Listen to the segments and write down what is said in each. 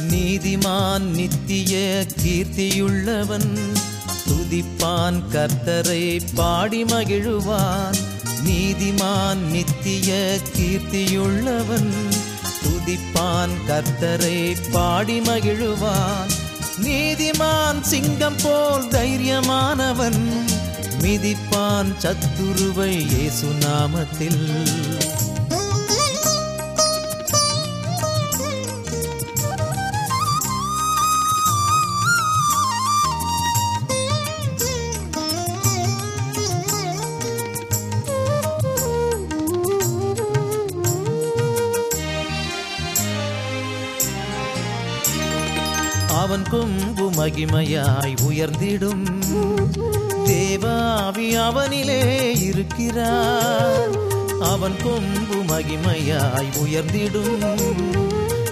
நீதிமான் நித்திய கீர்த்தியுள்ளவன். துதிப்பான் கர்த்தரை பாடி மகிழுவான். நீதிமான் நித்திய கீர்த்தியுள்ளவன். துதிப்பான் கர்த்தரை பாடி மகிழுவான். நீதிமான் சிங்கம் போல் தைரியமானவன். மிதிப்பான் சத்துருவை இயேசு நாமத்தில். அவன் கொம்பு மகிமையாய் உயர்ந்திடும். தேவாவி அவனிலே இருக்கிறார். அவன் கொம்பு மகிமையாய் உயர்ந்திடும்.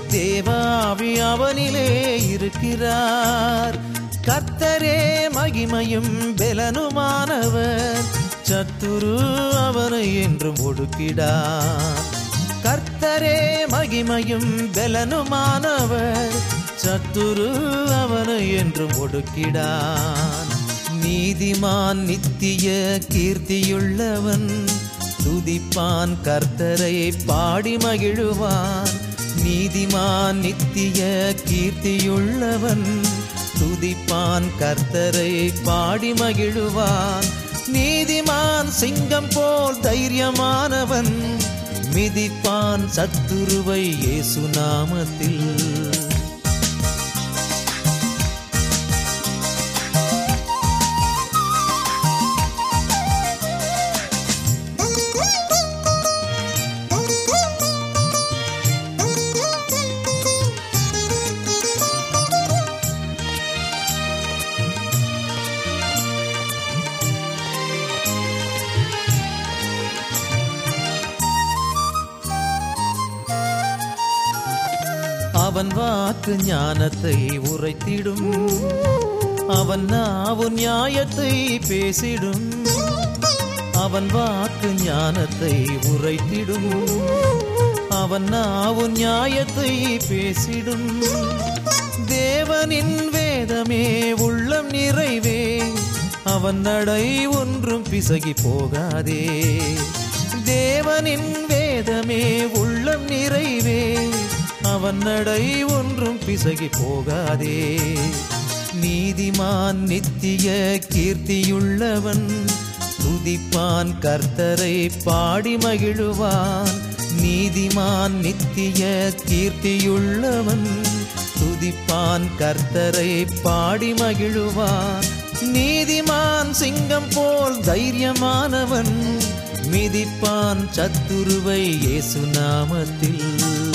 தேவாவி அவனிலே இருக்கிறார். கத்தரே மகிமையும் பெலனுமானவர். சத்துரு அவனை என்றும் ஒடுக்கிடார். கர்த்தரே மகிமையும் பெலனுமானவர். சத்துரு அவனை என்றும் ஒடுக்கிடான். நீதிமான் நித்திய கீர்த்தியுள்ளவன் துதிப்பான் கர்த்தரை பாடி மகிழுவான். நீதிமான் நித்திய கீர்த்தியுள்ளவன் துதிப்பான் கர்த்தரை பாடி மகிழுவான். நீதிமான் சிங்கம் போல் தைரியமானவன் மிதிப்பான் சத்துருவை இயேசு நாமத்தில். அவன் வாக்கு ஞானத்தை உரைத்திடும். அவன் நாவு நியாயத்தை பேசிடும். அவன் வாக்கு ஞானத்தை உரைத்திடும். அவன் நாவு நியாயத்தை பேசிடும். தேவனின் வேதமே உள்ளம் நிறைவே. அவன் நடை ஒன்றும் பிசகி போகாதே. தேவனின் வேதமே உள்ளம் நிறைவே. அவன் நடை ஒன்றும் பிசகி போகாதே. நீதிமான் நித்திய கீர்த்தியுள்ளவன் துதிப்பான் கர்த்தரை பாடி மகிழுவான். நீதிமான் நித்திய கீர்த்தியுள்ளவன் துதிப்பான் கர்த்தரை பாடி மகிழுவான். நீதிமான் சிங்கம் போல் தைரியமானவன் மிதிப்பான் சத்துருவை இயேசு நாமத்தில்.